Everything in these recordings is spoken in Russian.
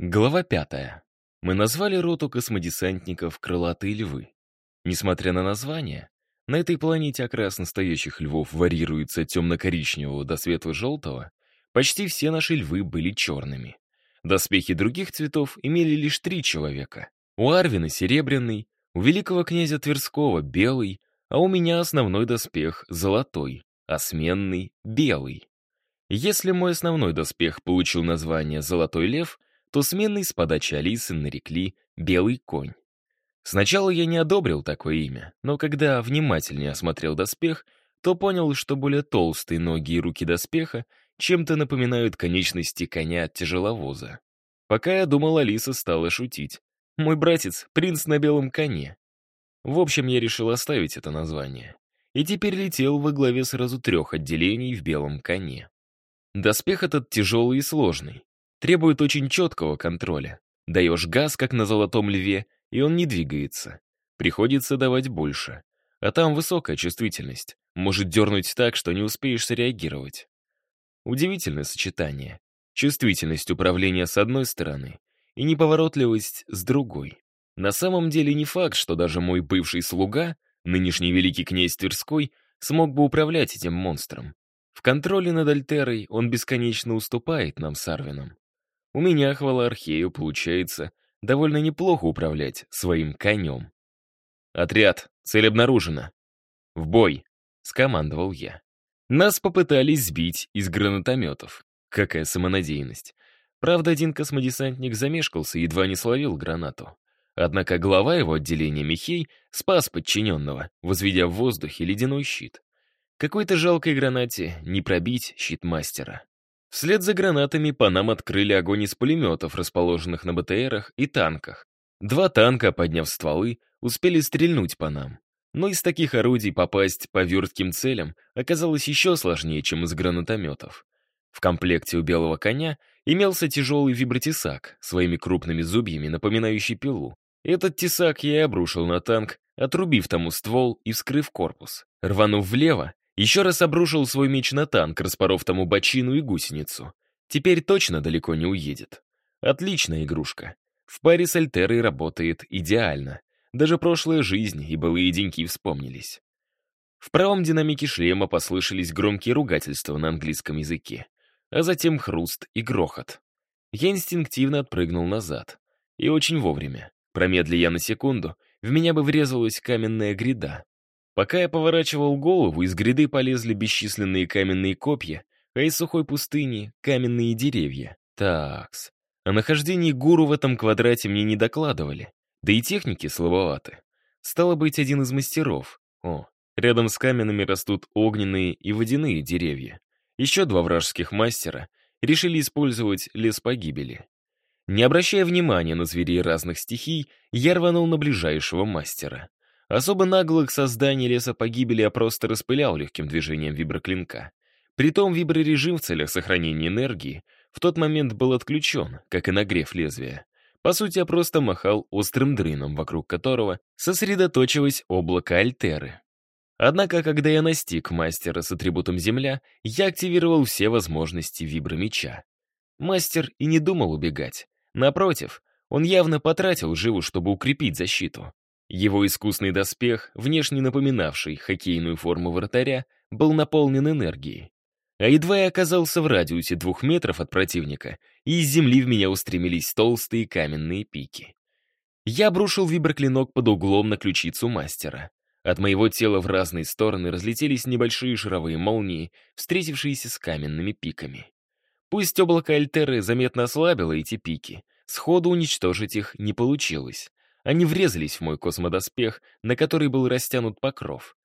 Глава пятая. Мы назвали роту космодесантников «Крылатые львы». Несмотря на название, на этой планете окрас настоящих львов варьируется от темно-коричневого до светло-желтого, почти все наши львы были черными. Доспехи других цветов имели лишь три человека. У Арвина серебряный, у великого князя Тверского белый, а у меня основной доспех золотой, а сменный — белый. Если мой основной доспех получил название «Золотой лев», то сменный с подачи Алисы нарекли «Белый конь». Сначала я не одобрил такое имя, но когда внимательнее осмотрел доспех, то понял, что более толстые ноги и руки доспеха чем-то напоминают конечности коня от тяжеловоза. Пока я думал, Алиса стала шутить. «Мой братец — принц на белом коне». В общем, я решил оставить это название. И теперь летел во главе сразу трех отделений в белом коне. Доспех этот тяжелый и сложный требует очень четкого контроля. Даешь газ, как на золотом льве, и он не двигается. Приходится давать больше. А там высокая чувствительность. Может дернуть так, что не успеешь среагировать. Удивительное сочетание. Чувствительность управления с одной стороны и неповоротливость с другой. На самом деле не факт, что даже мой бывший слуга, нынешний великий князь Тверской, смог бы управлять этим монстром. В контроле над Альтерой он бесконечно уступает нам с Арвином. У меня, хвала Архею, получается довольно неплохо управлять своим конем. «Отряд, цель обнаружена. В бой!» — скомандовал я. Нас попытались сбить из гранатометов. Какая самонадеянность. Правда, один космодесантник замешкался и едва не словил гранату. Однако глава его отделения Михей спас подчиненного, возведя в воздухе ледяной щит. Какой-то жалкой гранате не пробить щит мастера. Вслед за гранатами по нам открыли огонь из пулеметов, расположенных на БТРах и танках. Два танка, подняв стволы, успели стрельнуть по нам. Но из таких орудий попасть по вертким целям оказалось еще сложнее, чем из гранатометов. В комплекте у белого коня имелся тяжелый вибротесак, своими крупными зубьями напоминающий пилу. Этот тесак я и обрушил на танк, отрубив тому ствол и вскрыв корпус. Рванув влево, еще раз обрушил свой меч на танк, распоров тому бочину и гусеницу. Теперь точно далеко не уедет. Отличная игрушка. В паре с Альтерой работает идеально. Даже прошлая жизнь и былые деньки вспомнились. В правом динамике шлема послышались громкие ругательства на английском языке, а затем хруст и грохот. Я инстинктивно отпрыгнул назад. И очень вовремя. Промедли я на секунду, в меня бы врезалась каменная гряда. Пока я поворачивал голову, из гряды полезли бесчисленные каменные копья, а из сухой пустыни — каменные деревья. Такс. О нахождении гуру в этом квадрате мне не докладывали. Да и техники слабоваты. Стало быть, один из мастеров. О, рядом с каменными растут огненные и водяные деревья. Еще два вражеских мастера решили использовать лес погибели. Не обращая внимания на зверей разных стихий, я рванул на ближайшего мастера. Особо наглых созданий леса погибели я просто распылял легким движением виброклинка. Притом виброрежим в целях сохранения энергии в тот момент был отключен, как и нагрев лезвия. По сути, я просто махал острым дрыном, вокруг которого сосредоточилось облако Альтеры. Однако, когда я настиг мастера с атрибутом Земля, я активировал все возможности вибромеча. Мастер и не думал убегать. Напротив, он явно потратил живу, чтобы укрепить защиту. Его искусный доспех, внешне напоминавший хоккейную форму вратаря, был наполнен энергией. А едва я оказался в радиусе двух метров от противника, и из земли в меня устремились толстые каменные пики. Я обрушил виброклинок под углом на ключицу мастера. От моего тела в разные стороны разлетелись небольшие шаровые молнии, встретившиеся с каменными пиками. Пусть облако Альтеры заметно ослабило эти пики, сходу уничтожить их не получилось. Они врезались в мой космодоспех, на который был растянут покров.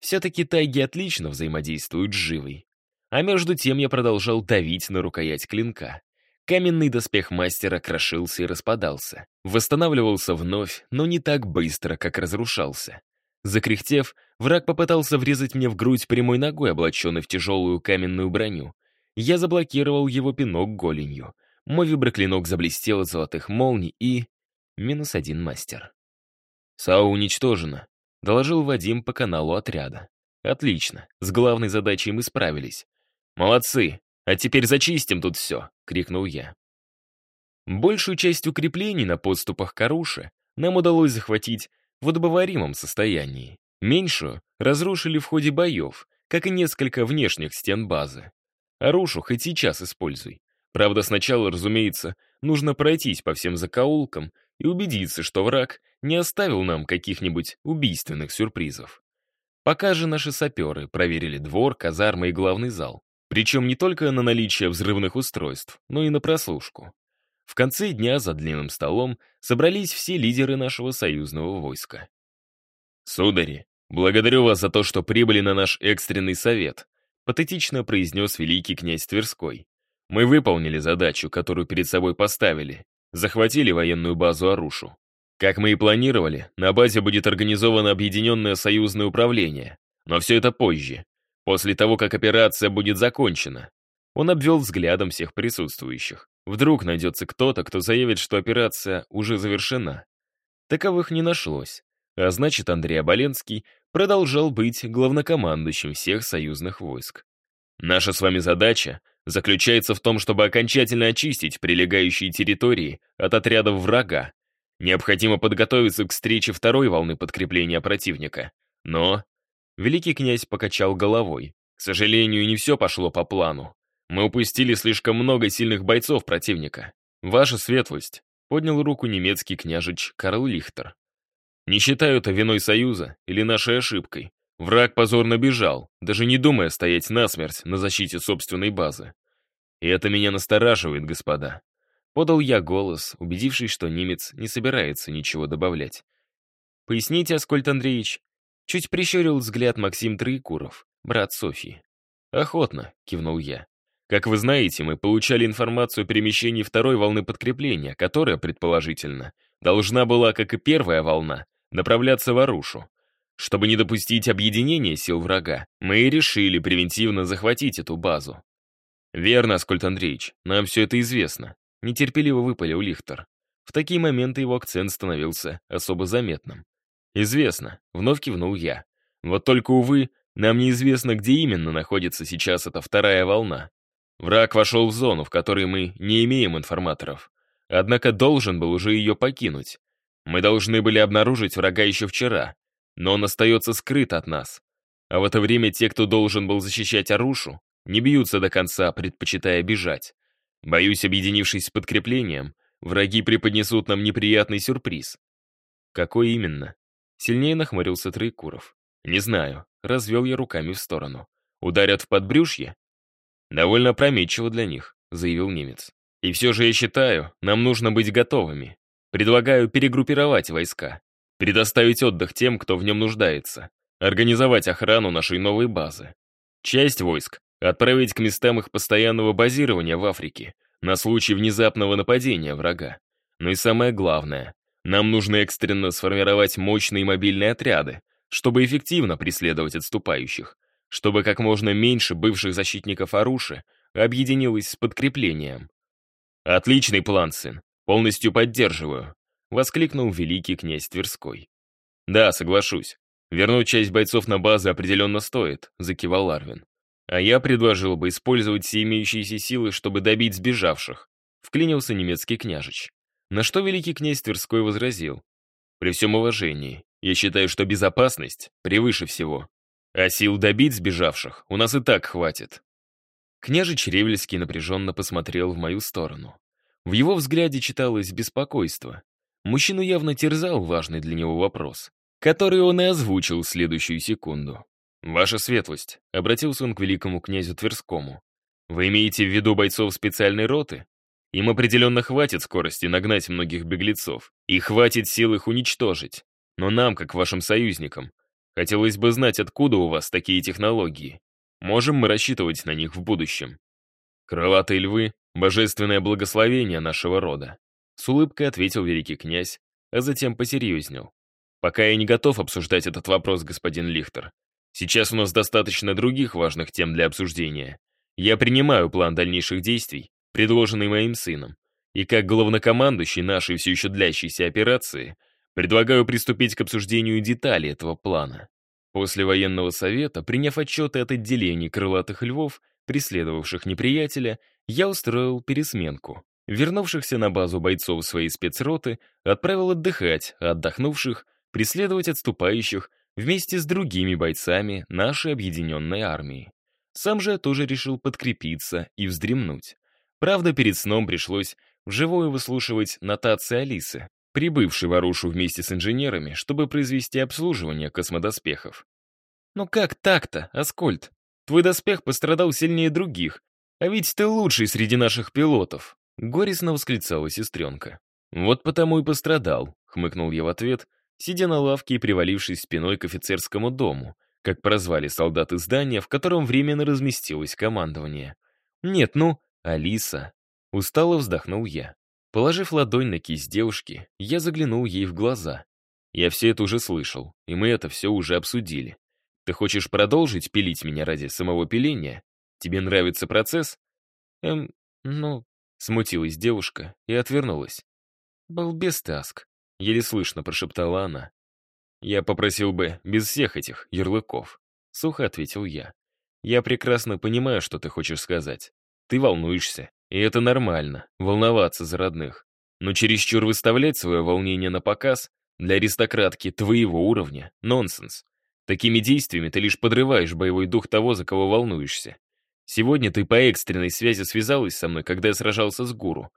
Все-таки тайги отлично взаимодействуют с живой. А между тем я продолжал давить на рукоять клинка. Каменный доспех мастера крошился и распадался. Восстанавливался вновь, но не так быстро, как разрушался. Закряхтев, враг попытался врезать мне в грудь прямой ногой, облаченной в тяжелую каменную броню. Я заблокировал его пинок голенью. Мой виброклинок заблестел от золотых молний и... Минус один мастер. САУ уничтожено, доложил Вадим по каналу отряда. Отлично, с главной задачей мы справились. Молодцы, а теперь зачистим тут все, крикнул я. Большую часть укреплений на подступах к Аруше нам удалось захватить в удобоваримом состоянии. Меньшую разрушили в ходе боев, как и несколько внешних стен базы. Арушу хоть сейчас используй. Правда, сначала, разумеется, нужно пройтись по всем закоулкам и убедиться, что враг не оставил нам каких-нибудь убийственных сюрпризов. Пока же наши саперы проверили двор, казармы и главный зал. Причем не только на наличие взрывных устройств, но и на прослушку. В конце дня за длинным столом собрались все лидеры нашего союзного войска. «Судари, благодарю вас за то, что прибыли на наш экстренный совет», патетично произнес великий князь Тверской. «Мы выполнили задачу, которую перед собой поставили, захватили военную базу Арушу. Как мы и планировали, на базе будет организовано объединенное союзное управление, но все это позже, после того, как операция будет закончена. Он обвел взглядом всех присутствующих. Вдруг найдется кто-то, кто заявит, что операция уже завершена. Таковых не нашлось. А значит, Андрей Оболенский продолжал быть главнокомандующим всех союзных войск. Наша с вами задача заключается в том, чтобы окончательно очистить прилегающие территории от отрядов врага. Необходимо подготовиться к встрече второй волны подкрепления противника. Но... Великий князь покачал головой. К сожалению, не все пошло по плану. Мы упустили слишком много сильных бойцов противника. Ваша светлость, поднял руку немецкий княжич Карл Лихтер. Не считаю это виной Союза или нашей ошибкой. Враг позорно бежал, даже не думая стоять насмерть на защите собственной базы. И это меня настораживает, господа. Подал я голос, убедившись, что немец не собирается ничего добавлять. «Поясните, Аскольд Андреевич?» Чуть прищурил взгляд Максим Троекуров, брат Софьи. «Охотно», — кивнул я. Как вы знаете, мы получали информацию о перемещении второй волны подкрепления, которая, предположительно, должна была, как и первая волна, направляться в Арушу. Чтобы не допустить объединения сил врага, мы и решили превентивно захватить эту базу. «Верно, Аскольд Андреевич, нам все это известно», — нетерпеливо выпалил Лихтер. В такие моменты его акцент становился особо заметным. «Известно», — вновь кивнул я. «Вот только, увы, нам неизвестно, где именно находится сейчас эта вторая волна. Враг вошел в зону, в которой мы не имеем информаторов. Однако должен был уже ее покинуть. Мы должны были обнаружить врага еще вчера, но он остается скрыт от нас. А в это время те, кто должен был защищать Арушу, не бьются до конца, предпочитая бежать. Боюсь, объединившись с подкреплением, враги преподнесут нам неприятный сюрприз. Какой именно? Сильнее нахмурился Троекуров. Не знаю, развел я руками в сторону. Ударят в подбрюшье? «Довольно опрометчиво для них», — заявил немец. «И все же я считаю, нам нужно быть готовыми. Предлагаю перегруппировать войска, предоставить отдых тем, кто в нем нуждается, организовать охрану нашей новой базы. Часть войск отправить к местам их постоянного базирования в Африке на случай внезапного нападения врага. Но и самое главное, нам нужно экстренно сформировать мощные мобильные отряды, чтобы эффективно преследовать отступающих, чтобы как можно меньше бывших защитников Аруши объединилось с подкреплением. «Отличный план, сын. Полностью поддерживаю», — воскликнул великий князь Тверской. «Да, соглашусь. Вернуть часть бойцов на базы определенно стоит», — закивал Арвин. «А я предложил бы использовать все имеющиеся силы, чтобы добить сбежавших», — вклинился немецкий княжич. На что великий князь Тверской возразил. «При всем уважении, я считаю, что безопасность превыше всего. А сил добить сбежавших у нас и так хватит. Княжич Ревельский напряженно посмотрел в мою сторону. В его взгляде читалось беспокойство. Мужчину явно терзал важный для него вопрос, который он и озвучил в следующую секунду. «Ваша светлость», — обратился он к великому князю Тверскому, «вы имеете в виду бойцов специальной роты? Им определенно хватит скорости нагнать многих беглецов, и хватит сил их уничтожить. Но нам, как вашим союзникам, Хотелось бы знать, откуда у вас такие технологии. Можем мы рассчитывать на них в будущем? Крылатые львы — божественное благословение нашего рода. С улыбкой ответил великий князь, а затем посерьезнел. Пока я не готов обсуждать этот вопрос, господин Лихтер. Сейчас у нас достаточно других важных тем для обсуждения. Я принимаю план дальнейших действий, предложенный моим сыном, и как главнокомандующий нашей все еще длящейся операции — Предлагаю приступить к обсуждению деталей этого плана. После военного совета, приняв отчеты от отделений крылатых львов, преследовавших неприятеля, я устроил пересменку. Вернувшихся на базу бойцов своей спецроты отправил отдыхать, а отдохнувших — преследовать отступающих вместе с другими бойцами нашей объединенной армии. Сам же я тоже решил подкрепиться и вздремнуть. Правда, перед сном пришлось вживую выслушивать нотации Алисы, прибывшей в Арушу вместе с инженерами, чтобы произвести обслуживание космодоспехов. «Ну как так-то, Аскольд? Твой доспех пострадал сильнее других, а ведь ты лучший среди наших пилотов!» Горестно восклицала сестренка. «Вот потому и пострадал», — хмыкнул я в ответ, сидя на лавке и привалившись спиной к офицерскому дому, как прозвали солдаты здания, в котором временно разместилось командование. «Нет, ну, Алиса!» Устало вздохнул я. Положив ладонь на кисть девушки, я заглянул ей в глаза. Я все это уже слышал, и мы это все уже обсудили. Ты хочешь продолжить пилить меня ради самого пиления? Тебе нравится процесс? Эм, ну, смутилась девушка и отвернулась. Балбес Таск, еле слышно прошептала она. Я попросил бы без всех этих ярлыков, сухо ответил я. Я прекрасно понимаю, что ты хочешь сказать. Ты волнуешься, и это нормально, волноваться за родных. Но чересчур выставлять свое волнение на показ для аристократки твоего уровня — нонсенс. Такими действиями ты лишь подрываешь боевой дух того, за кого волнуешься. Сегодня ты по экстренной связи связалась со мной, когда я сражался с гуру.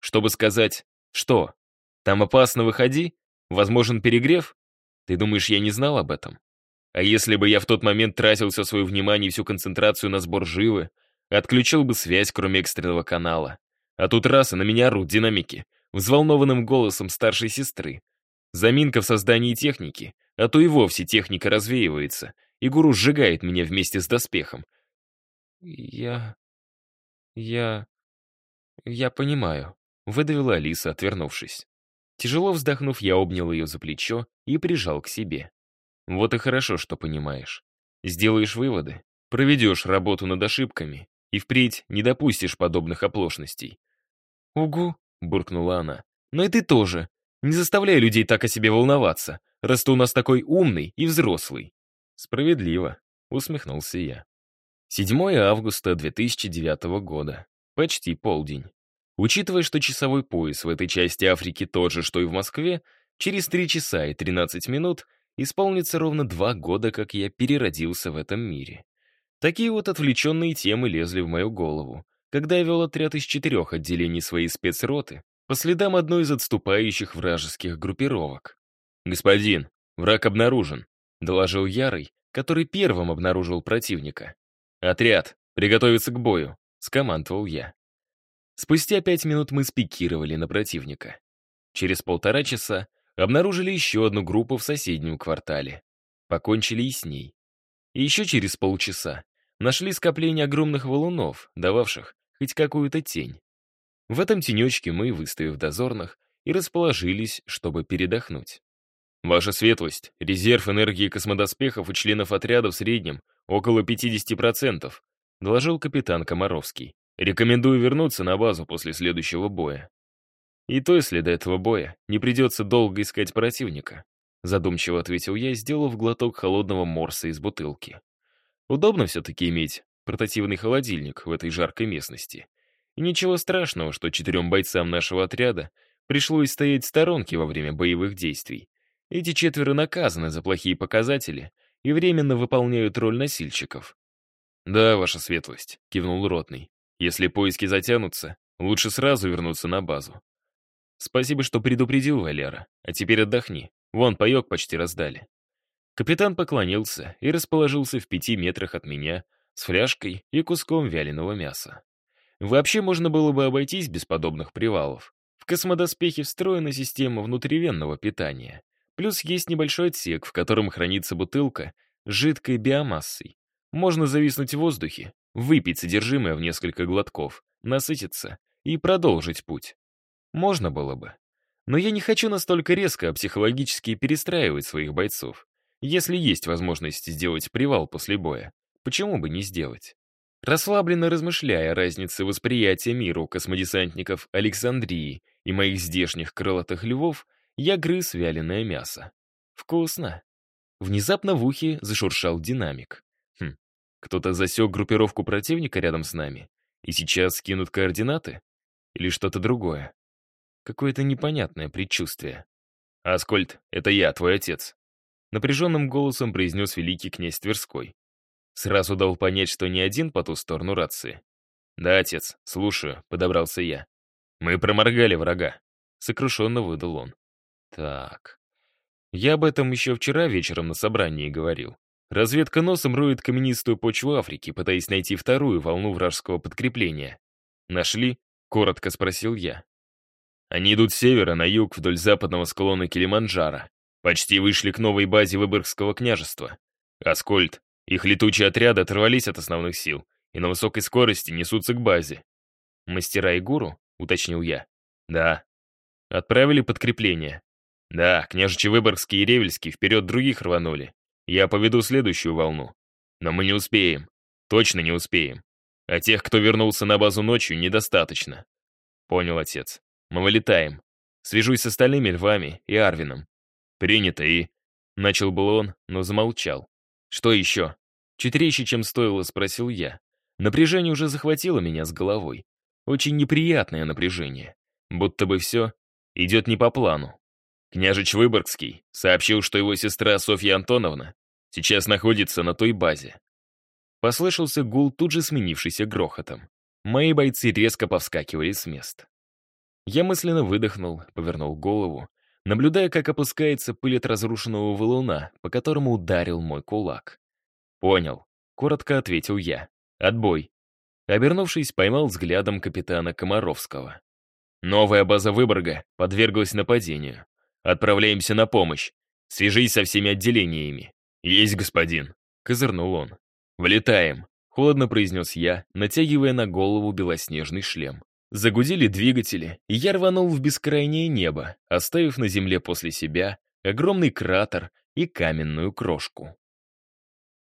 Чтобы сказать «Что? Там опасно, выходи? Возможен перегрев?» Ты думаешь, я не знал об этом? А если бы я в тот момент тратил все свое внимание и всю концентрацию на сбор живы, Отключил бы связь, кроме экстренного канала. А тут раз, и на меня орут динамики, взволнованным голосом старшей сестры. Заминка в создании техники, а то и вовсе техника развеивается, и гуру сжигает меня вместе с доспехом. «Я... я... я понимаю», — выдавила Алиса, отвернувшись. Тяжело вздохнув, я обнял ее за плечо и прижал к себе. «Вот и хорошо, что понимаешь. Сделаешь выводы, проведешь работу над ошибками, и впредь не допустишь подобных оплошностей». «Угу», — буркнула она. «Но и ты тоже. Не заставляй людей так о себе волноваться, раз ты у нас такой умный и взрослый». «Справедливо», — усмехнулся я. 7 августа 2009 года. Почти полдень. Учитывая, что часовой пояс в этой части Африки тот же, что и в Москве, через 3 часа и 13 минут исполнится ровно два года, как я переродился в этом мире. Такие вот отвлеченные темы лезли в мою голову, когда я вел отряд из четырех отделений своей спецроты по следам одной из отступающих вражеских группировок. «Господин, враг обнаружен», — доложил Ярый, который первым обнаружил противника. «Отряд, приготовиться к бою», — скомандовал я. Спустя пять минут мы спикировали на противника. Через полтора часа обнаружили еще одну группу в соседнем квартале. Покончили и с ней. И еще через полчаса нашли скопление огромных валунов, дававших хоть какую-то тень. В этом тенечке мы, выставив дозорных, и расположились, чтобы передохнуть. Ваша светлость, резерв энергии космодоспехов и членов отряда в среднем около 50%, доложил капитан Комаровский. Рекомендую вернуться на базу после следующего боя. И то, если до этого боя не придется долго искать противника, задумчиво ответил я, сделав глоток холодного морса из бутылки. Удобно все-таки иметь портативный холодильник в этой жаркой местности. И ничего страшного, что четырем бойцам нашего отряда пришлось стоять в сторонке во время боевых действий. Эти четверо наказаны за плохие показатели и временно выполняют роль носильщиков. «Да, ваша светлость», — кивнул Ротный. «Если поиски затянутся, лучше сразу вернуться на базу». «Спасибо, что предупредил, Валера. А теперь отдохни. Вон, паёк почти раздали». Капитан поклонился и расположился в пяти метрах от меня с фляжкой и куском вяленого мяса. Вообще можно было бы обойтись без подобных привалов. В космодоспехе встроена система внутривенного питания. Плюс есть небольшой отсек, в котором хранится бутылка с жидкой биомассой. Можно зависнуть в воздухе, выпить содержимое в несколько глотков, насытиться и продолжить путь. Можно было бы. Но я не хочу настолько резко психологически перестраивать своих бойцов. Если есть возможность сделать привал после боя, почему бы не сделать? Расслабленно размышляя о разнице восприятия мира у космодесантников Александрии и моих здешних крылатых львов, я грыз вяленое мясо. Вкусно. Внезапно в ухе зашуршал динамик. Хм, кто-то засек группировку противника рядом с нами и сейчас скинут координаты? или что-то другое? Какое-то непонятное предчувствие. «Аскольд, это я, твой отец», — напряженным голосом произнес великий князь Тверской. Сразу дал понять, что не один по ту сторону рации. «Да, отец, слушаю», — подобрался я. «Мы проморгали врага», — сокрушенно выдал он. «Так...» Я об этом еще вчера вечером на собрании говорил. Разведка носом роет каменистую почву Африки, пытаясь найти вторую волну вражеского подкрепления. «Нашли?» — коротко спросил я. Они идут с севера на юг вдоль западного склона Килиманджаро. Почти вышли к новой базе Выборгского княжества. Аскольд, их летучие отряды оторвались от основных сил и на высокой скорости несутся к базе. «Мастера и гуру?» — уточнил я. «Да». «Отправили подкрепление?» «Да, княжичи Выборгский и Ревельский вперед других рванули. Я поведу следующую волну. Но мы не успеем. Точно не успеем. А тех, кто вернулся на базу ночью, недостаточно». «Понял, отец. Мы вылетаем. Свяжусь с остальными львами и Арвином». «Принято и...» Начал был он, но замолчал. «Что еще?» Чуть резче, чем стоило, спросил я. Напряжение уже захватило меня с головой. Очень неприятное напряжение. Будто бы все идет не по плану. Княжич Выборгский сообщил, что его сестра Софья Антоновна сейчас находится на той базе. Послышался гул, тут же сменившийся грохотом. Мои бойцы резко повскакивали с мест. Я мысленно выдохнул, повернул голову, наблюдая, как опускается пыль от разрушенного валуна, по которому ударил мой кулак. «Понял», — коротко ответил я. Отбой. Обернувшись, поймал взглядом капитана Комаровского. Новая база Выборга подверглась нападению. Отправляемся на помощь. Свяжись со всеми отделениями. Есть, господин. Козырнул он. Влетаем. Холодно произнес я, натягивая на голову белоснежный шлем. Загудели двигатели, и я рванул в бескрайнее небо, оставив на земле после себя огромный кратер и каменную крошку.